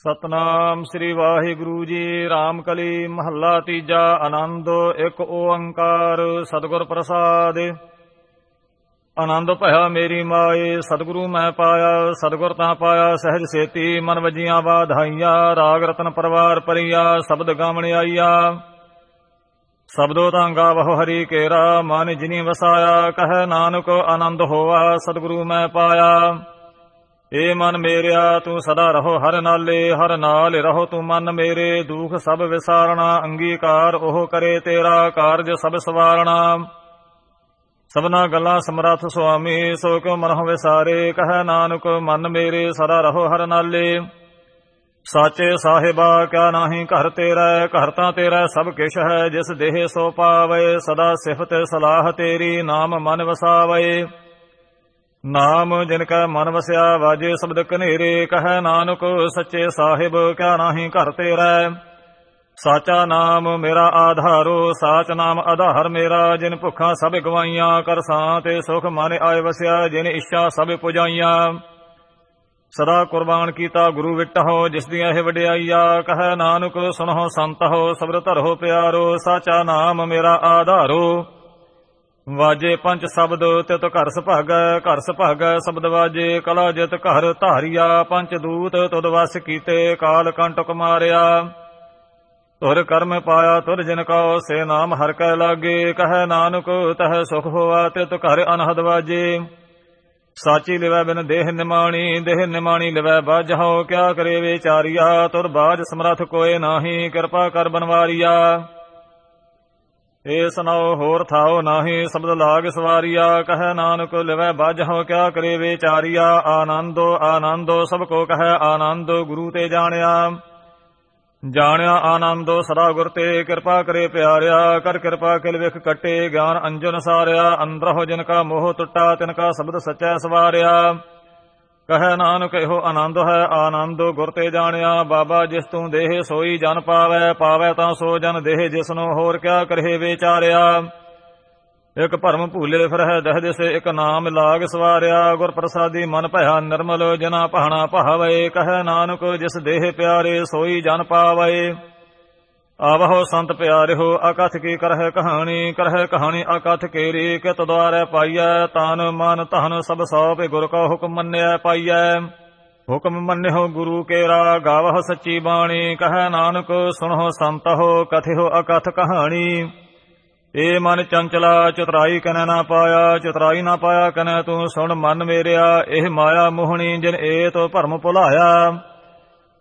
ਸਤਨਾਮ ਸ੍ਰੀ Waheguru ji RAM ਕਲੀ, ਮਹੱਲਾ ਤੀਜਾ, ਆਨੰਦ, ਇੱਕ ਓੰਕਾਰ, ਸਤਿਗੁਰ ਪ੍ਰਸਾਦ। ਆਨੰਦ ਭਇਆ ਮੇਰੀ ਮਾਏ, ਸਤਿਗੁਰੂ ਮੈਂ ਪਾਇਆ, ਸਤਿਗੁਰ ਤਾਂ ਪਾਇਆ, ਸਹਿਜ ਸੇਤੀ ਮਨ ਵਜੀਆਂ ਬਾਧਾਈਆਂ ਰਾਗ ਰਤਨ ਪਰਵਾਰ ਪਰਿਆ ਸ਼ਬਦ ਗਾਵਣ ਆਈਆ। ਸਬਦੋ ਤਾਂ ਗਾਵਹੁ ਹਰੀ ਕੇਰਾ, ਮਨ ਜਿਨੀ ਵਸਾਇਆ, ਕਹ ਨਾਨਕ ਆਨੰਦ ਹੋਆ, ਸਤਿਗੁਰੂ ਮੈਂ ਪਾਇਆ। ਏ ਮਨ ਮੇਰਿਆ, ਤੂੰ ਸਦਾ ਰਹੋ ਹਰ ਨਾਲੇ, ਹਰ ਨਾਲ ਰਹੋ ਤੂੰ ਮਨ ਮੇਰੇ। ਦੁਖ ਸਭ ਵਿਸਾਰਣਾ, ਅੰਗੀਕਾਰ ਉਹ ਕਰੇ ਤੇਰਾ, ਕਾਰਜ ਸਭ ਸਵਾਰਣਾ। ਸਭਨਾ ਗੱਲਾਂ ਸਮਰੱਥ ਸੁਆਮੀ, ਸੋ ਕਿਉ ਮਨਹੁ ਵਿਸਾਰੇ? ਕਹੈ ਨਾਨਕ, ਮਨ ਮੇਰੇ, ਸਦਾ ਰਹੋ ਹਰ ਨਾਲੇ। ਸਾਚੇ ਸਾਹਿਬਾ, ਕਿਆ ਨਾਹੀ ਘਰ ਤੇਰਾ, ਘਰ ਤਾਂ ਤੇਰਾ ਸਭ ਕਿਛ ਹੈ, ਜਿਸ ਦੇਹ ਸੋ ਪਾਵੇ, ਸਦਾ ਸਿਫਤ ਸਲਾਹ ਤੇਰੀ, ਨਾਮ ਮਨ ਵਸਾਵੇ। ਨਾਮ ਜਿਨ ਕੈ ਮਨ ਵਸਿਆ ਵਾਜੇ ਸ਼ਬਦ ਕਨੇਰੇ ਕਹੈ ਨਾਨਕ ਸੱਚੇ ਸਾਹਿਬ, ਕਿਆ ਨਾਹੀ ਘਰ ਤੇਰਾ? ਸਾਚਾ ਨਾਮ ਮੇਰਾ ਆਧਾਰੋ, ਸਾਚ ਨਾਮ ਆਧਾਰ ਮੇਰਾ, ਜਿਨ ਭੁੱਖਾਂ ਸਭ ਗਵਾਈਆਂ, ਕਰ ਸਾਂ ਤੇ ਸੁਖ ਮਨ ਆਏ ਵਸਿਆ, ਜਿਨ ਇੱਛਾ ਸਭ ਪੁਜਾਈਆਂ। ਸਦਾ ਕੁਰਬਾਨ ਕੀਤਾ ਗੁਰੂ ਵਿਟਹੁ, ਜਿਸ ਦੀਆਂ ਇਹ ਵਡਿਆਈਆ, ਕਹੈ ਨਾਨਕ ਸੁਣਹੁ ਸੰਤ ਹੋ ਸਬਰ ਧਰੋ ਪਿਆਰੋ, ਸਾਚਾ ਨਾਮ ਮੇਰਾ ਆਧਾਰੋ। ਵਾਜੇ ਪੰਜ ਸ਼ਬਦ ਤਿਤ ਘਰ ਸੁਭਾਗੈ ਘਰ ਸੁਭਾਗੈ, ਸ਼ਬਦ ਵਾਜੇ ਕਲਾ ਜਿਤ ਘਰ ਧਾਰੀਆ, ਪੰਜ ਦੂਤ ਤੁਧ ਵਸ ਕੀਤੇ, ਕਾਲ ਕੰਟਕ ਮਾਰਿਆ। ਤੁਰ ਕਰਮ ਪਾਇਆ ਤੁਰ ਜਿਨ ਕਉ ਸੇ ਨਾਮ ਹਰ ਕੈ ਲਾਗੇ, ਕਹੈ ਨਾਨਕ ਤਹ ਸੁਖ ਹੋਆ, ਤਿਤ ਘਰ ਅਨਹਦ ਵਾਜੇ। ਸਾਚੀ ਲਿਵੈ ਬਿਨ ਦੇਹ ਨਿਮਾਣੀ ਦੇਹ ਨਿਮਾਣੀ ਲਿਵੈ ਬਾਝਹੁ, ਕਿਆ ਕਰੇ ਵਿਚਾਰੀਆ ਤੁਰ ਬਾਜ ਸਮਰਥ ਕੋਏ ਨਾਹੀ, ਕਿਰਪਾ ਕਰ ਬਨਵਾਰੀਆ। ਏ ਸੁਨਾਓ ਹੋਰ ਥਾਓ ਨਾਹੀ, ਸ਼ਬਦ ਲਾਗ ਸਵਾਰੀਆ, ਕਹੈ ਨਾਨਕ ਲਿਵੈ ਬਾਝਹੁ, ਕਿਆ ਕਰੇ ਵਿਚਾਰੀਆ ਆਨੰਦੋ ਆਨੰਦੋ, ਸਭ ਕੋ ਕਹੈ ਆਨੰਦ, ਗੁਰੂ ਤੇ ਜਾਣਿਆ। ਜਾਣਿਆ ਆਨੰਦੋ, ਸਦਾ ਗੁਰ ਤੇ ਕਿਰਪਾ ਕਰੇ ਪਿਆਰਿਆ, ਕਰ ਕਿਰਪਾ ਕਿਲ ਵਿਖ ਕਟੇ, ਗਿਆਨ ਅੰਜਨ ਸਾਰਿਆ ਅੰਦਰਹੁ ਜਿਨ ਕਾ ਮੋਹ ਟੁੱਟਾ, ਤਿਨ ਕਾ ਸ਼ਬਦ ਸਚੈ ਸਵਾਰਿਆ। ਕਹੈ ਨਾਨਕ, ਇਹੋ ਆਨੰਦ ਹੈ, ਆਨੰਦ ਗੁਰ ਤੇ ਜਾਣਿਆ, ਬਾਬਾ ਜਿਸ ਤੂੰ ਦੇਹ ਸੋਈ ਜਨ ਪਾਵੈ ਪਾਵੈ ਤਾਂ ਸੋ ਜਨ ਦੇਹ ਜਿਸਨੂੰ ਹੋਰ ਕਿਆ ਕਰਹਿ ਵਿਚਾਰਿਆ। ਇਕ ਭਰਮ ਭੂਲੇ ਫਿਰਹਿ, ਦਹ ਦਿਸੇ ਇਕ ਨਾਮ ਲਾਗ ਸਵਾਰਿਆ ਗੁਰ ਪ੍ਰਸਾਦੀ ਮਨ ਭਇਆ ਨਿਰਮਲ ਜਨਾ ਪਹਣਾ ਪਹਾਵੇ ਕਹੈ ਨਾਨਕ, ਜਿਸ ਦੇਹ ਪਿਆਰੇ ਸੋਈ ਜਨ ਪਾਵੇ। ਆਵਹੁ ਸੰਤ ਪਿਆਰਿਓ ਅਕਥ ਕੀ ਕਰਹਿ ਕਹਾਣੀ ਕਰਹਿ ਕਹਾਣੀ ਅਕਥ ਕੇਰੀ, ਕਿਤ ਦੁਆਰੈ ਪਾਈਐ, ਤਾਨ ਮਨ ਤਹਨ ਸਭ ਸੌਪੇ, ਗੁਰ ਕਾ ਹੁਕਮ ਮੰਨਿਆ ਪਾਈਐ। ਹੁਕਮ ਮੰਨਿਓ ਗੁਰੂ ਕੇਰਾ, ਗਾਵਹ ਸੱਚੀ ਬਾਣੀ, ਕਹੈ ਨਾਨਕ ਸੁਣੋ ਸੰਤਹੁ ਕਥਿਓ ਅਕਥ ਕਹਾਣੀ। ਏ ਮਨ ਚੰਚਲਾ, ਚਤਰਾਈ ਕਨੈ ਨਾ ਪਾਇਆ, ਚਤਰਾਈ ਨਾ ਪਾਇਆ ਕਨੈ ਤੂੰ ਸੁਣ ਮਨ ਮੇਰਿਆ, ਇਹ ਮਾਇਆ ਮੋਹਣੀ ਜਿਨ ਏ ਤੋ ਭਰਮ ਭੁਲਾਇਆ।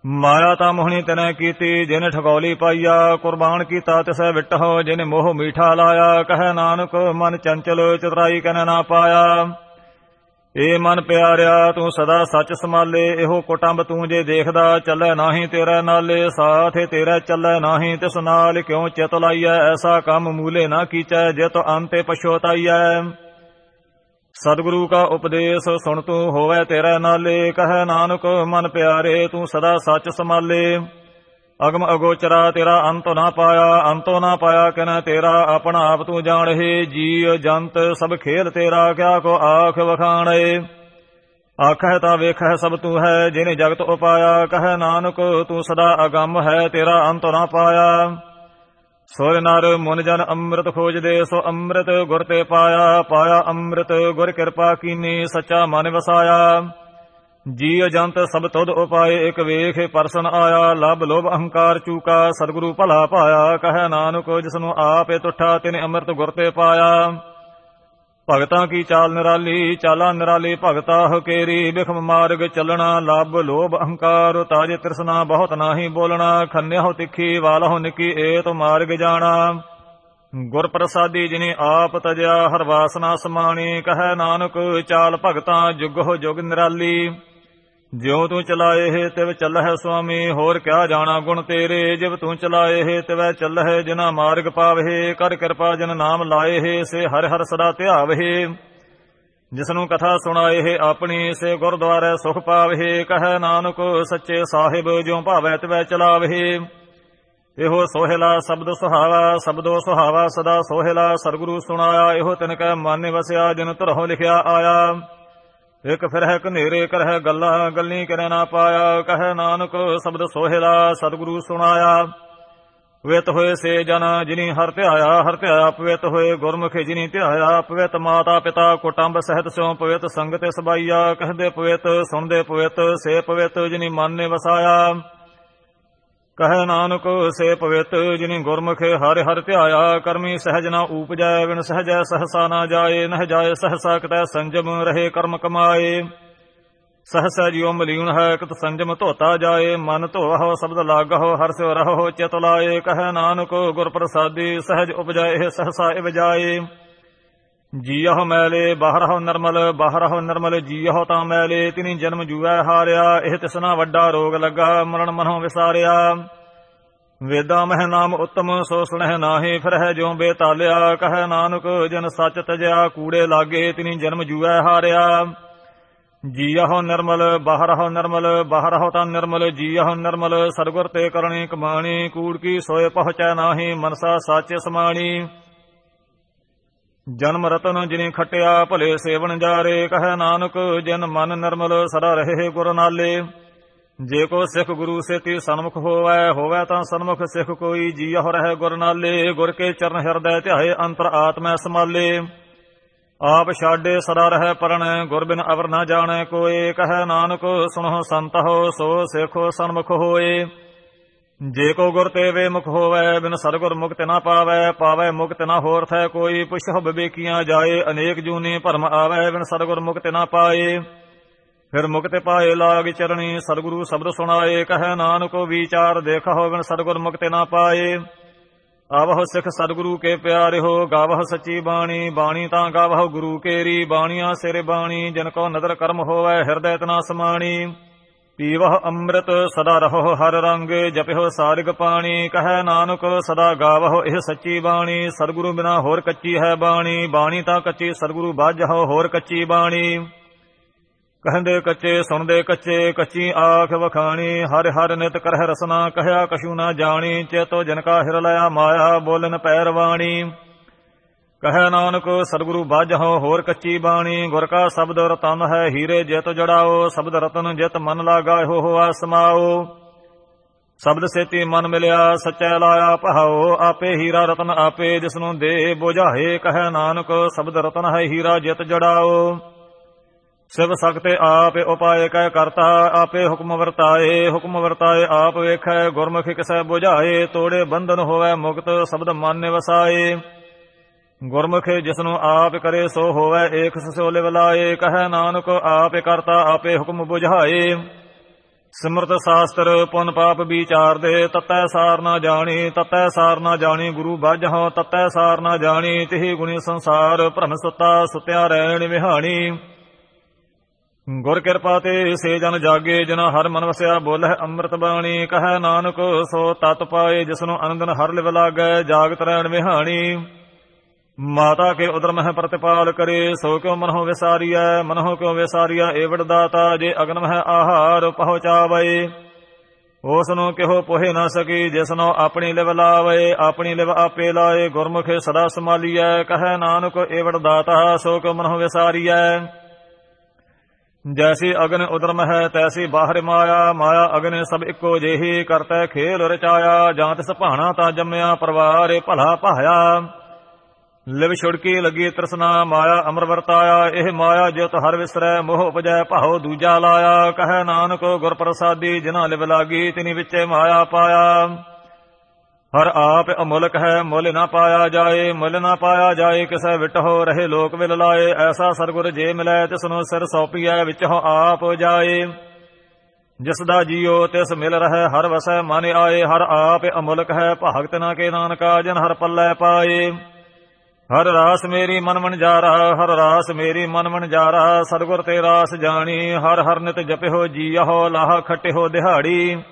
ਮਾਇਆ ਤਾਂ ਮੋਹਣੀ ਤਨੈ ਕੀਤੀ, ਜਿਨ ਠਗੌਲੀ ਪਾਈਆ, ਕੁਰਬਾਨ ਕੀਤਾ, ਤਿਸੈ ਵਿਟਹੁ, ਜਿਨ ਮੋਹ ਮੀਠਾ ਲਾਇਆ, ਕਹੈ ਨਾਨਕ, ਮਨ ਚੰਚਲ, ਚਤਰਾਈ ਕਨੈ ਨਾ ਪਾਇਆ। ਏ ਮਨ ਪਿਆਰਿਆ, ਤੂੰ ਸਦਾ ਸੱਚ ਸਮਾਲੇ ਇਹੋ ਕੁਟੰਬ ਤੂੰ ਜੇ ਦੇਖਦਾ, ਚੱਲੈ ਨਾਹੀ ਤੇਰਾ ਨਾਲੇ, ਸਾਥੇ ਤੇਰਾ ਚੱਲੈ ਨਾਹੀ, ਤਿਸ ਨਾਲ ਕਿਉ ਚਿਤ ਲਾਈਐ, ਐਸਾ ਕੰਮ ਮੂਲੇ ਨਾ ਕੀਚੈ, ਜਿਤ ਅੰਤੇ ਪਛੋਤਾਈਐ। ਸਤਿਗੁਰੂ ਕਾ ਉਪਦੇਸ਼ ਸੁਣ ਤੂੰ ਹੋਵੇ ਤੇਰਾ ਨਾਲੇ, ਕਹੈ ਨਾਨਕ, ਮਨ ਪਿਆਰੇ, ਤੂੰ ਸਦਾ ਸੱਚ ਸਮਾਲੇ ਅਗਮ ਅਗੋਚਰਾ ਤੇਰਾ ਅੰਤ ਨਾ ਪਾਇਆ, ਅੰਤੋ ਨਾ ਪਾਇਆ ਕਿਨ ਤੇਰਾ, ਆਪਣਾ ਆਪ ਤੂੰ ਜਾਣਹਿ ਜੀ ਜੰਤ ਸਭ ਖੇਲ ਤੇਰਾ, ਕਿਆ ਕੋ ਆਖ ਵਖਾਣੇ। ਆਖੈ ਤਾਂ ਵੇਖੈ ਸਭ ਤੂੰ ਹੈ, ਜਿਨੇ ਜਗਤ ਉਪਾਇਆ, ਕਹੈ ਨਾਨਕ, ਤੂੰ ਸਦਾ ਅਗੰਮ ਹੈ, ਤੇਰਾ ਅੰਤ ਨਾ ਪਾਇਆ। ਸੋਰ ਨਰ ਮਨ ਜਨ ਅੰਮ੍ਰਿਤ ਖੋਜਦੇ ਸੋ ਅੰਮ੍ਰਿਤ ਗੁਰ ਤੇ ਪਾਇਆ ਪਾਇਆ ਅੰਮ੍ਰਿਤ ਗੁਰ ਕਿਰਪਾ ਕੀਨੀ, ਸੱਚਾ ਮਨ ਵਸਾਇਆ। ਜੀ ਜੰਤ ਸਭ ਤੁਧ ਉਪਾਏ, ਇਕ ਵੇਖ ਪਰਸਨ ਆਇਆ, ਲਬ ਲੋਭ ਅਹੰਕਾਰ ਚੂਕਾ, ਸਤਿਗੁਰੂ ਭਲਾ ਪਾਇਆ, ਕਹੈ ਨਾਨਕ ਜਿਸਨੂੰ ਆਪੇ ਤੁਠਾ, ਤਿਨ ਅੰਮ੍ਰਿਤ ਗੁਰ ਤੇ ਪਾਇਆ। ਭਗਤਾਂ ਕੀ ਚਾਲ ਨਿਰਾਲੀ, ਚਾਲਾ ਨਿਰਾਲੀ ਭਗਤਾ ਹਕੇਰੀ ਬਿਖਮ ਮਾਰਗ ਚੱਲਣਾ ਲਬ ਲੋਭ, ਅਹੰਕਾਰ, ਤਾਜ ਤ੍ਰਿਸ਼ਨਾ, ਬਹੁਤ ਨਾਹੀ ਬੋਲਣਾ, ਖੰਨਿਆ ਤਿੱਖੀ ਵਾਲਹੁ ਨਿੱਕੀ ਏ ਤੋ ਮਾਰਗ ਜਾਣਾ। ਗੁਰ ਪ੍ਰਸਾਦੀ ਜਿਨੇ ਆਪ ਤਜਿਆ, ਹਰ ਵਾਸਨਾ ਸਮਾਣੀ, ਕਹੈ ਨਾਨਕ, ਚਾਲ ਭਗਤਾਂ ਜੁਗ ਹੋ ਜੁਗ ਨਿਰਾਲੀ। ਜਿਉ ਤੂੰ ਚਲਾਏ ਹੈ ਤਿਵ ਚੱਲਹਿ ਸੁਆਮੀ, ਹੋਰ ਕਿਆ ਜਾਣਾ ਗੁਣ ਤੇਰੇ? ਜਿਵ ਤੂੰ ਚਲਾਏ ਹੈ ਤਿਵੈ ਚੱਲਹਿ ਜਿਨਾ ਮਾਰਗ ਪਾਵਹਿ ਕਰ ਕਿਰਪਾ ਜਨ ਨਾਮ ਲਾਏ ਸੇ ਹਰ ਹਰ ਸਦਾ ਧਿਆਵਹਿ ਜਿਸਨੂੰ ਕਥਾ ਸੁਣਾਏ ਆਪਣੀ, ਸੇ ਗੁਰਦੁਆਰੇ ਸੁਖ ਪਾਵਹਿ ਕਹੈ ਨਾਨਕ, ਸੱਚੇ ਸਾਹਿਬ, ਜਿਉ ਭਾਵੈ ਤਿਵੈ ਚਲਾਵਹਿ ਇਹੋ ਸੋਹਿਲਾ ਸ਼ਬਦ ਸੁਹਾਵਾ, ਸ਼ਬਦੋ ਸੁਹਾਵਾ ਸਦਾ ਸੋਹਿਲਾ। ਸਰਗੁਰੂ ਸੁਣਾਇਆ, ਇਹੋ ਤਿਨ ਕੈ ਮਨ ਵਸਿਆ ਜਿਨ ਧਰਹੁ ਲਿਖਿਆ ਆਇਆ। ਇਕ ਫਿਰ ਹੈ ਕਨੇਰੇ ਕਰਹਿ ਗੱਲਾਂ, ਗੱਲੀ ਕਰੇ ਨਾ ਪਾਇਆ। ਕਹੈ ਨਾਨਕ, ਸ਼ਬਦ ਸੋਹਿਲਾ, ਸਤਿਗੁਰੂ ਸੁਣਾਇਆ। ਪਵਿੱਤ ਹੋਏ ਸੇ ਜਨ, ਜਿਨੀ ਹਰ ਧਿਆਇਆ ਹਰ ਧਿਆਇਆ ਪਵਿੱਤ ਹੋਏ ਗੁਰਮੁਖੇ ਜਿਨੀ ਧਿਆਇਆ। ਪਵਿੱਤ ਮਾਤਾ ਪਿਤਾ ਕੁਟੰਬ ਸਹਿਤ ਸਿਉ ਪਵਿੱਤ ਸੰਗਤ ਸਬਾਈਆ। ਕਹਦੇ ਪਵਿੱਤ, ਸੁਣਦੇ ਪਵਿੱਤ, ਸੇ ਪਵਿੱਤ ਜਿਨੀ ਮਨ ਨੇ ਵਸਾਇਆ। ਕਹੈ ਨਾਨਕ, ਸੇ ਪਵਿੱਤ, ਜਿਨੀ ਗੁਰਮੁਖੇ ਹਰਿ ਹਰਿ ਧਿਆਇਆ, ਕਰਮੀ ਸਹਿਜ ਨਾ ਊਪਜੈ ਵਿਣ ਸਹਜੈ ਸਹਸਾ ਨਾ ਜਾਏ, ਨਹ ਜਾਏ ਸਹਸਾ ਕਤੈ ਸੰਜਮ, ਰਹੇ ਕਰਮ ਕਮਾਏ। ਸਹਸਾ ਜਿਉ ਮਲੀਨ ਹੈ, ਕਤ ਸੰਜਮ ਧੋਤਾ ਜਾਏ, ਮਨ ਧੋਵਹੁ, ਸ਼ਬਦ ਲਾਗਹੁ, ਹਰ ਸਿਉ ਰਹੋ ਚਿਤ ਲਾਏ। ਕਹੈ ਨਾਨਕ ਗੁਰ ਪ੍ਰਸਾਦੀ ਸਹਿਜ ਉਪਜਾਏ ਸਹਸਾ ਇਵ ਜਾਏ। ਜੀਯਹੁ ਮੈਲੇ ਬਾਹਰਹੁ ਨਰਮਲ ਬਾਹਰਹੁ ਨਰਮਲ ਜੀਯਹੁ ਤਾਂ ਮੈਲੇ, ਤਿਨੀ ਜਨਮ ਜੂਐ ਹਾਰਿਆ, ਇਹ ਤਿਸਨਾ ਵੱਡਾ ਰੋਗ ਲੱਗਾ ਮਰਨ ਮਨੋਂ ਵਿਸਾਰਿਆ। ਵੇਦਾ ਮਹਿ ਨਾਮ ਉਤਮ, ਸੋ ਸੁਣਹਿ ਨਾਹੀ ਫਿਰਹਿ ਜਿਉ ਬੇਤਾਲਿਆ, ਕਹੈ ਨਾਨਕ ਜਨ ਸਚ ਤਜਿਆ, ਕੂੜੇ ਲਾਗੇ, ਤਿਨੀ ਜਨਮ ਜੂਐ ਹਾਰਿਆ। ਜੀਯਹੁ ਨਿਰਮਲ, ਬਾਹਰਹੁ ਨਿਰਮਲ, ਬਾਹਰਹੁ ਤਾਂ ਨਿਰਮਲ, ਜੀਯਹੁ ਨਿਰਮਲ, ਸਰਗੁਰ ਤੇ ਕਰਨੀ ਕਮਾਣੀ, ਕੂੜ ਕੀ ਸੋਏ ਪਹੁੰਚੈ ਨਾਹੀ, ਮਨਸਾ ਸਾਚੇ ਸਮਾਣੀ। ਜਨਮ ਰਤਨ ਜਿਨੇ ਖਟਿਆ, ਭਲੇ ਸੇਵਨ ਜਾਰੇ, ਕਹੈ ਨਾਨਕ, ਜਨ ਮਨ ਨਿਰਮਲ ਸਦਾ ਰਹੇ ਗੁਰ ਨਾਲੇ। ਜੇ ਕੋ ਸਿੱਖ ਗੁਰੂ ਸੇਤੀ ਸਨਮੁਖ ਹੋਵੈ ਹੋਵੈ ਤਾਂ ਸਨਮੁਖ ਸਿੱਖ ਕੋਈ ਜੀਅ ਰਹਿ ਗੁਰ ਨਾਲੇ। ਗੁਰ ਕੇ ਚਰਨ ਹਿਰਦੈ ਧਿਆਏ ਅੰਤਰ ਆਤਮੈ ਸਮਾਲੇ ਆਪ ਛਾਡੇ ਸਦਾ ਰਹਿ ਪਰਣ, ਗੁਰ ਬਿਨ ਅਵਰ ਨਾ ਜਾਣੈ ਕੋਏ। ਕਹੈ ਨਾਨਕ, ਸੁਣੋ ਸੰਤ ਹੋ, ਸੋ ਸਿੱਖੋ ਸਨਮੁਖ ਹੋਏ। ਜੇ ਕੋ ਗੁਰ ਤੇ ਵੇ ਮੁਖ ਹੋਵੈ, ਬਿਨ ਸਤਗੁਰ ਮੁਕਤ ਨਾ ਪਾਵੈ ਪਾਵੈ ਮੁਕਤ ਨਾ ਹੋਰ ਥੈ ਕੋਈ ਪੁਛਹੁ ਬਿਵੇਕੀਆਂ ਜਾਏ, ਅਨੇਕ ਜੂਨੀ ਭਰਮ ਆਵੈ, ਬਿਨ ਸਤਗੁਰ ਮੁਕਤ ਨਾ ਪਾਏ। ਫਿਰ ਮੁਕਤ ਪਾਏ ਲਾਗ ਚਰਣੀ, ਸਤਗੁਰੂ ਸ਼ਬਦ ਸੁਣਾਏ, ਕਹੈ ਨਾਨਕ ਵਿਚਾਰ ਦੇਖਹੁ, ਬਿਨ ਸਤਗੁਰ ਮੁਕਤ ਨਾ ਪਾਏ। ਆਵਹੁ ਸਿੱਖ ਸਤਗੁਰੂ ਕੇ ਪਿਆਰੇ ਹੋ ਗਾਵਹੁ ਸੱਚੀ ਬਾਣੀ ਬਾਣੀ ਤਾਂ ਗਾਵਹੁ ਗੁਰੂ ਕੇਰੀ, ਬਾਣੀਆਂ ਸਿਰ ਬਾਣੀ, ਜਨ ਕੋ ਨਦਰ ਕਰਮ ਹੋਵੈ, ਹਿਰਦੈ ਤਨਾ ਸਮਾਣੀ ਪੀਵਹ ਅੰਮ੍ਰਿਤ ਸਦਾ ਰਹੋ ਹਰ ਰੰਗ ਜਪਿਓ ਸਾਰਿਗ ਪਾਣੀ, ਕਹੈ ਨਾਨਕ ਸਦਾ ਗਾਵਹੁ ਇਹ ਸੱਚੀ ਬਾਣੀ, ਸਤਿਗੁਰੂ ਬਿਨਾ ਹੋਰ ਕੱਚੀ ਹੈ ਬਾਣੀ ਬਾਣੀ ਤਾਂ ਕੱਚੀ, ਸਤਿਗੁਰੂ ਬਾਝਹੁ ਹੋਰ ਕੱਚੀ ਬਾਣੀ। ਕਹਿੰਦੇ ਕੱਚੇ, ਸੁਣਦੇ ਕੱਚੇ, ਕੱਚੀ ਆਖ ਵਖਾਣੀ, ਹਰ ਹਰ ਨਿਤ ਕਰਹਿ ਰਸਨਾ, ਕਹਿਆ ਕਛੂ ਨਾ ਜਾਣੀ, ਚੇਤੋ ਜਨ ਕਾ ਹਿਰ ਲਿਆ ਮਾਇਆ, ਬੋਲਨ ਪੈਰਵਾਣੀ ਕਹੈ ਨਾਨਕ, ਸਤਿਗੁਰੂ ਬਾਝਹੁ, ਹੋਰ ਕੱਚੀ ਬਾਣੀ, ਗੁਰ ਕਾ ਸ਼ਬਦ ਰਤਨ ਹੈ, ਹੀਰੇ ਜਿਤ ਜੜਾਓ, ਸ਼ਬਦ ਰਤਨ ਜਿਤ ਮਨ ਲਾਗਾਇਓ ਹੋਆ ਸਮਾਓ ਸ਼ਬਦ ਸੇਤੀ ਮਨ ਮਿਲਿਆ, ਸਚੈ ਲਾਇਆ ਪਹਾਓ, ਆਪੇ ਹੀਰਾ ਰਤਨ ਆਪੇ ਜਿਸਨੂੰ ਦੇ ਬੁਝਾਏ, ਕਹੈ ਨਾਨਕ, ਸ਼ਬਦ ਰਤਨ ਹੈ, ਹੀਰਾ ਜਿਤ ਜੜਾਓ। ਸਿਵ ਸਕਤੇ ਆਪੇ ਉਪਾਏ ਕਹਿ ਕਰਤਾ, ਆਪੇ ਹੁਕਮ ਵਰਤਾਏ ਹੁਕਮ ਵਰਤਾਏ ਆਪ ਵੇਖੈ, ਗੁਰਮੁਖੀ ਕਿਸੈ ਬੁਝਾਏ, ਤੋੜੇ ਬੰਧਨ ਹੋਵੇ ਮੁਕਤ, ਸ਼ਬਦ ਮਨ ਵਸਾਏ ਗੁਰਮੁਖੇ ਜਿਸਨੂੰ ਆਪ ਕਰੇ ਸੋ ਹੋਵੇ ਏਕ ਸੋ ਲਿਵ ਲਾਏ ਕਹੈ ਨਾਨਕ ਆਪੇ ਕਰਤਾ ਆਪੇ ਹੁਕਮ ਬੁਝਾਏ। ਸਿਮਰਤ ਸ਼ਾਸਤਰ, ਪੁਨ ਪਾਪ ਵਿਚਾਰ ਦੇ ਤਤੈ ਸਾਰ ਨਾ ਜਾਣੀ, ਤਤੈ ਸਾਰ ਨਾ ਜਾਣੀ, ਗੁਰੂ ਬਾਝਹੁ ਤਤੈ ਸਾਰ ਨਾ ਜਾਣੀ, ਤਿਹ ਗੁਣੀ ਸੰਸਾਰ, ਭ੍ਰਮ ਸੁਤਾ ਸੁਤਿਆ ਰਹਿਣ ਵਿਹਾਣੀ। ਗੁਰ ਕਿਰਪਾ ਤੇ ਸੇ ਜਨ ਜਾਗੇ ਜਿਨਾ ਹਰ ਮਨ ਵਸਿਆ ਬੋਲਹਿ ਅੰਮ੍ਰਿਤ ਬਾਣੀ, ਕਹੈ ਨਾਨਕ ਸੋ ਤਤ ਪਾਏ, ਜਿਸਨੂੰ ਅਨੰਦਨ ਹਰ ਲਿਵ ਲਾਗੈ, ਜਾਗਤ ਰਹਿਣ ਵਿਹਾਣੀ। ਮਾਤਾ ਕੇ ਉਦਰ ਮਹਿ ਪ੍ਰਤਿਪਾਲ ਕਰੇ, ਸੋ ਕਿਉ ਮਨਹੁ ਵਿਸਾਰੀਐ, ਮਨਹੁ ਕਿਉ ਵਿਸਾਰੀਐ ਏਵੜ ਦਾਤਾ ਜੇ ਅਗਨਮ ਹੈ ਆਹਾਰ ਪਹੁੰਚਾਵੇ। ਉਸ ਨੂੰ ਕਿਹੋ ਪੋਹੇ ਨਾ ਸਕੀ ਜਿਸ ਨੂੰ ਆਪਣੀ ਲਿਵ ਲਾਵੇ, ਆਪਣੀ ਲਿਵ ਆਪੇ ਲਾਏ, ਗੁਰਮੁਖੇ ਸਦਾ ਸਮਾਲੀਐ ਕਹੈ ਨਾਨਕ ਏਵੜ ਦਾਤਾ, ਸੋ ਕਿਉ ਮਨਹੁ ਵਿਸਾਰੀਐ। ਜੈਸੀ ਅਗਨ ਉਦਰਮ ਹੈ ਤੈਸੀ ਬਾਹਰ ਮਾਇਆ ਮਾਇਆ ਅਗਨ ਸਭ ਇੱਕੋ ਜਿਹੀ, ਕਰਤੈ ਖੇਲ ਰਚਾਇਆ, ਜਾਂ ਤਿਸ ਭਾਣਾ ਤਾਂ ਜੰਮਿਆ, ਪਰਵਾਰ ਭਲਾ ਭਾਇਆ। ਲਿਵ ਛੁੜਕੀ ਲੱਗੀ ਤ੍ਰਸਨਾ ਮਾਇਆ ਅਮਰ ਵਰਤਾਇਆ, ਇਹ ਮਾਇਆ ਜਿਤ ਹਰ ਵਿਸਰੈ, ਮੋਹ ਉਪਜੈ, ਭਾਉ ਦੂਜਾ ਲਾਇਆ। ਕਹੈ ਨਾਨਕ ਗੁਰ ਪ੍ਰਸਾਦੀ ਜਿਨਾ ਲਿਵ ਲਾਗੀ, ਤਿਨੀ ਵਿੱਚੇ ਮਾਇਆ ਪਾਇਆ। ਹਰ ਆਪ ਅਮੁਲਕ ਹੈ ਮੁੱਲ ਨਾ ਪਾਇਆ ਜਾਏ, ਮੁੱਲ ਨਾ ਪਾਇਆ ਜਾਏ, ਕਿਸੈ ਵਿਟਹੁ ਰਹੇ ਲੋਕ ਵਿਲ ਲਾਏ। ਐਸਾ ਸਰਗੁਰ ਜੇ ਮਿਲੈ ਤਿਸ ਨੂੰ ਸਿਰ ਸੌਪੀਐ ਵਿਚਹੁ ਆਪ ਜਾਏ। ਜਿਸ ਦਾ ਜੀਉ, ਤਿਸ ਮਿਲ ਰਹਿ, ਹਰ ਵਸੈ ਮਨ ਆਏ। ਹਰ ਆਪ ਅਮੁਲਕ ਹੈ ਭਗਤ ਨਾ ਕੇ ਨਾਨਕਾ, ਜਨ ਹਰ ਪੱਲੇ ਪਾਏ। ਹਰ ਰਾਸ ਮੇਰੀ ਮਨ ਮਨ ਜਾ ਰਹਾ, ਹਰ ਰਾਸ ਮੇਰੀ ਮਨ ਮਨ ਜਾ ਰਹਾ, ਸਤਗੁਰ ਤੇ ਰਾਸ ਜਾਣੀ, ਹਰ ਹਰ ਨਿਤ ਜਪਿਓ ਜੀਹੋ ਲਾਹ ਖਟਿਓ ਦਿਹਾੜੀ।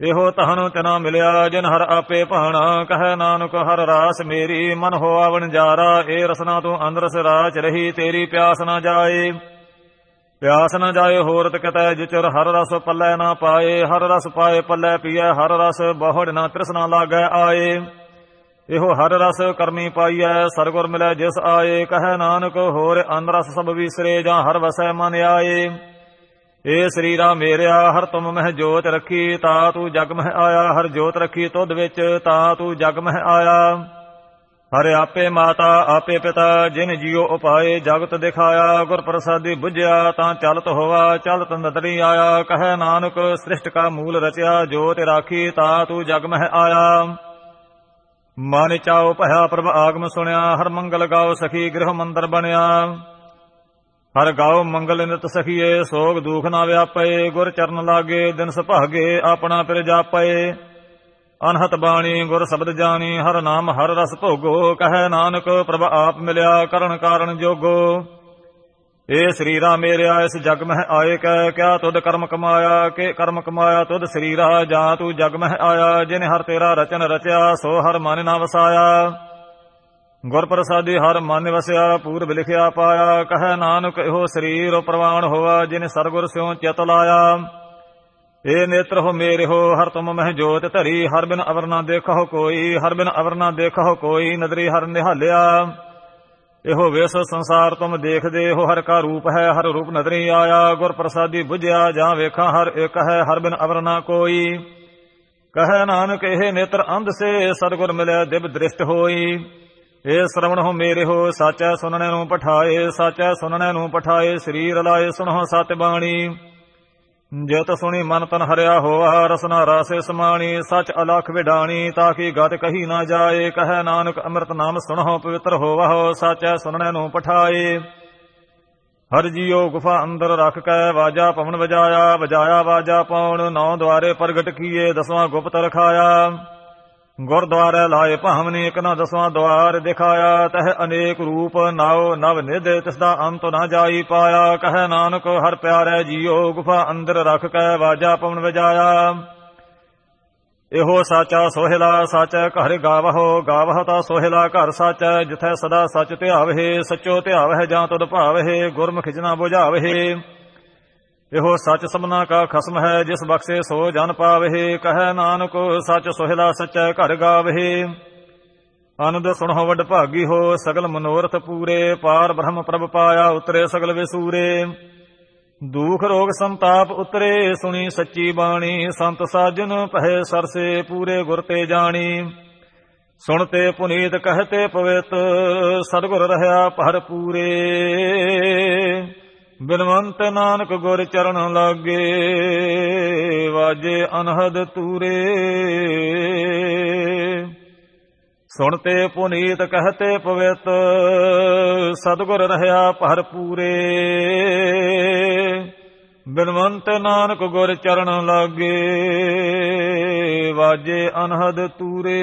ਇਹੋ ਤਹਨ ਤਨਾ ਮਿਲਿਆ, ਜਿਨ ਹਰ ਆਪੇ ਭਾਣਾ, ਕਹੈ ਨਾਨਕ ਹਰ ਰਾਸ ਮੇਰੀ, ਮਨ ਹੋ ਆਵਣ ਜਾਰਾ ਏ ਰਸਨਾ ਤੂੰ ਅੰਦਰਸ ਰਾਚ ਰਹੀ, ਤੇਰੀ ਪਿਆਸ ਨਾ ਜਾਏ। ਪਿਆਸ ਨਾ ਜਾਏ ਹੋਰ ਕਿਤੈ ਜਿਚਰ ਹਰ ਰਸ ਪੱਲੇ ਨਾ ਪਾਏ, ਹਰ ਰਸ ਪਾਏ ਪੱਲੇ ਪੀਐ ਹਰ ਰਸ ਬਹੁੜ ਨਾ ਤ੍ਰਿਸ਼ਨਾ ਲਾਗੈ ਆਏ। ਇਹੋ ਹਰ ਰਸ ਕਰਮੀ ਪਾਈਐ, ਸਰਗੁਰ ਮਿਲੈ ਜਿਸ ਆਏ, ਕਹੈ ਨਾਨਕ ਹੋਰ ਅਨ ਰਸ ਸਭ ਵਿਸਰੇ ਜਾਂ ਹਰ ਵਸੈ ਮਨ ਆਏ। ਏ ਸਰੀਰਾ ਮੇਰਿਆ, ਹਰ ਤੁਮ ਮਹਿ ਜੋਤ ਰੱਖੀ, ਤਾ ਤੂੰ ਜਗ ਮਹਿ ਆਇਆ, ਹਰ ਜੋਤ ਰੱਖੀ ਤੁਧ ਵਿੱਚ, ਤਾ ਤੂੰ ਜਗ ਮਹਿ ਆਇਆ। ਹਰ ਆਪੇ ਮਾਤਾ, ਆਪੇ ਪਿਤਾ, ਜਿਨ ਜੀਉ ਉਪਾਏ, ਜਗਤ ਦਿਖਾਇਆ ਗੁਰ ਪ੍ਰਸਾਦੀ 부ਝਿਆ ਤਾਂ ਚਲਤ ਹੋਵਾ ਚਲਤ ਨਦਰੀ ਆਇਆ। ਕਹੈ ਨਾਨਕ, ਸ੍ਰਿਸ਼ਟ ਕਾ ਮੂਲ ਰਚਿਆ, ਜੋਤ ਰਾਖੀ, ਤਾ ਤੂੰ ਜਗ ਮਹਿ ਆਇਆ। ਮਨ ਚਾਉ ਭਇਆ ਪ੍ਰਭ ਆਗਮ ਸੁਣਿਆ, ਹਰ ਮੰਗਲ ਗਾਓ ਸਖੀ ਗ੍ਰਹ ਮੰਦਰ ਬਣਿਆ। ਹਰ ਗਾਓ ਮੰਗਲ ਨਿਤ ਸਖੀਏ, ਸੋਗ ਦੁਖ ਨਾ ਵਿਆਪੇ ਗੁਰ ਚਰਨ ਲਾਗੇ, ਦਿਨ ਸੁਭਾਗੇ, ਆਪਣਾ ਪਿਰ ਜਾਪੇ ਅਨਹਤ ਬਾਣੀ, ਗੁਰ ਸ਼ਬਦ ਜਾਣੀ, ਹਰ ਨਾਮ ਹਰ ਰਸ ਭੋਗੋ, ਕਹੈ ਨਾਨਕ, ਪ੍ਰਭ ਆਪ ਮਿਲਿਆ, ਕਰਨ ਕਾਰਨ ਜੋਗੋ। ਏ ਸਰੀਰਾ ਮੇਰਿਆ ਇਸ ਜਗ ਮਹਿ ਆਏ ਕੈ, ਕਿਆ ਤੁਧ ਕਰਮ ਕਮਾਇਆ, ਕਿ ਕਰਮ ਕਮਾਇਆ ਤੁਧ ਸਰੀਰਾ, ਜਾਂ ਤੂੰ ਜਗ ਮਹਿ ਆਇਆ, ਜਿਨ ਹਰ ਤੇਰਾ ਰਚਨ ਰਚਿਆ, ਸੋ ਹਰ ਮਨ ਨਾ ਵਸਾਇਆ। ਗੁਰ ਪ੍ਰਸਾਦੀ ਹਰ ਮਨ ਵਸਿਆ, ਪੂਰਬ ਲਿਖਿਆ ਪਾਇਆ, ਕਹੈ ਨਾਨਕ ਇਹੋ ਸਰੀਰ ਪ੍ਰਵਾਨ ਹੋਆ, ਜਿਨ ਸਰਗੁਰ ਸਿਉ ਚਿਤ ਲਾਇਆ। ਏ ਨੇਤਰ ਹੋ ਮੇਰੇ ਹੋ, ਹਰ ਤੁਮ ਮਹਿ ਜੋਤ ਧਰੀ, ਹਰ ਬਿਨ ਅਵਰ ਨਾ ਦੇਖੋ ਕੋਈ, ਹਰ ਬਿਨ ਅਵਰ ਨਾ ਦੇਖੋ ਕੋਈ, ਨਦਰੀ ਹਰ ਨਿਹਾਲਿਆ। ਇਹੋ ਵੇਸ ਸੰਸਾਰ ਤੁਮ ਦੇਖਦੇ ਹੋ, ਹਰ ਕਾ ਰੂਪ ਹੈ, ਹਰ ਰੂਪ ਨਦਰੀ ਆਇਆ, ਗੁਰ ਪ੍ਰਸਾਦੀ 부ਝਿਆ ਜਾਂ ਵੇਖਾਂ ਹਰ ਇੱਕ ਹੈ, ਹਰ ਬਿਨ ਅਵਰ ਨਾ ਕੋਈ। ਕਹੈ ਨਾਨਕ, ਇਹ ਨੇਤਰ ਅੰਧ ਸੇ, ਸਤਗੁਰ ਮਿਲਿਆ ਦਿਵ ਦ੍ਰਿਸ਼ਟ ਹੋਈ। ਏ ਸ਼ਰਵਣ ਹੋ ਮੇਰੇ ਹੋ, ਸਾਚੈ ਸੁਨਣੇ ਨੂੰ ਪਠਾਏ, ਸਾਚੈ ਸੁਣਨੇ ਨੂੰ ਪਠਾਏ, ਸਰੀਰ ਲਾਏ ਸੁਣੋ ਸਤ ਬਾਣੀ ਜਿਤ ਸੁਣੀ ਮਨ ਤਨ ਹਰਿਆ ਹੋਆ, ਰਸਨਾ ਰਾਸੇ ਸਮਾਣੀ, ਸਚ ਅਲਖ ਵਿਡਾਣੀ, ਤਾਂ ਕਿ ਗਤ ਕਹੀ ਨਾ ਜਾਏ, ਕਹੈ ਨਾਨਕ ਅੰਮ੍ਰਿਤ ਨਾਮ ਸੁਣੋ ਪਵਿੱਤਰ ਹੋਵਹੁ, ਸਾਚੈ ਸੁਣਨੇ ਨੂੰ ਪਠਾਏ। ਹਰ ਜੀਓ ਗੁਫਾ ਅੰਦਰ ਰੱਖ ਕੇ, ਵਾਜਾ ਪਵਨ ਵਜਾਇਆ ਵਜਾਇਆ ਵਾਜਾ ਪਉਣ, ਨੌ ਦੁਆਰੇ ਪ੍ਰਗਟ ਕੀਏ, ਦਸਵਾਂ ਗੁਪਤ ਰਖਾਇਆ। ਗੁਰਦੁਆਰੇ ਲਾਏ ਭਾਵਨੀ ਇਕ ਨਾ ਦਸਵਾਂ ਦਵਾਰ ਦਿਖਾਇਆ, ਤਹ ਅਨੇਕ ਰੂਪ ਨਾਉ ਨਵ ਨਿਧ, ਤਿਸ ਦਾ ਅੰਤ ਨਾ ਜਾਈ ਪਾਇਆ। ਕਹੈ ਨਾਨਕ, ਹਰ ਪਿਆਰੇ ਜੀਓ, ਗੁਫਾ ਅੰਦਰ ਰਖ ਕੇ ਵਾਜਾ ਪਵਨ ਵਜਾਇਆ। ਇਹੋ ਸਾਚਾ ਸੋਹਿਲਾ ਸਾਚੈ, ਘਰ ਗਾਵਹੁ, ਗਾਵਹ ਤਾ ਸੋਹਿਲਾ ਘਰ ਸਾਚੈ, ਜਿਥੈ ਸਦਾ ਸਚ ਧਿਆਵਹਿ, ਸਚੋ ਧਿਆਵਹਿ ਜਾਂ ਤੁਧ ਭਾਵਹਿ, ਗੁਰਮੁਖ ਜਨਾ 부ਝਾਵਹਿ ਇਹੋ ਸੱਚ ਸਭਨਾ ਕਾ ਖਸਮ ਹੈ, ਜਿਸ ਬਖਸ਼ੇ ਸੋ ਜਨ ਪਾਵਹਿ ਕਹੈ ਨਾਨਕ ਸੱਚ ਸੋਹਿਲਾ ਸਚੈ ਘਰ ਗਾਵਹਿ ਆਨੰਦ ਸੁਣੋ ਵਡ ਭਾਗੀ ਹੋ, ਸਗਲ ਮਨੋਰਥ ਪੂਰੇ, ਪਾਰ ਬ੍ਰਹਮ ਪ੍ਰਭ ਪਾਇਆ ਉਤਰੇ ਸਗਲ ਵਿਸੂਰੇ। ਦੁਖ ਰੋਗ ਸੰਤਾਪ ਉਤਰੇ, ਸੁਣੀ ਸੱਚੀ ਬਾਣੀ, ਸੰਤ ਸਾਜਨ ਪਹਿ ਸਰਸੇ, ਪੂਰੇ ਗੁਰ ਤੇ ਜਾਣੀ। ਸੁਣਤੇ ਪੁਨੀਤ ਕਹਤੇ ਪਵਿੱਤ, ਸਤਗੁਰ ਰਹਾ ਭਰ ਪੂਰੇ ਬਿਨਵੰਤ ਨਾਨਕ ਗੁਰ ਚਰਨ ਲਾਗੇ, ਵਾਜੇ ਅਨਹਦ ਤੂਰੇ। ਸੁਣਤੇ ਪੁਨੀਤ ਕਹਤੇ ਪਵਿੱਤ, ਸਤਗੁਰ ਰਹਾ ਭਰ ਪੂਰੇ। ਬਿਨਵੰਤ ਨਾਨਕ ਗੁਰ ਚਰਨ ਲਾਗੇ, ਵਾਜੇ ਅਨਹਦ ਤੂਰੇ।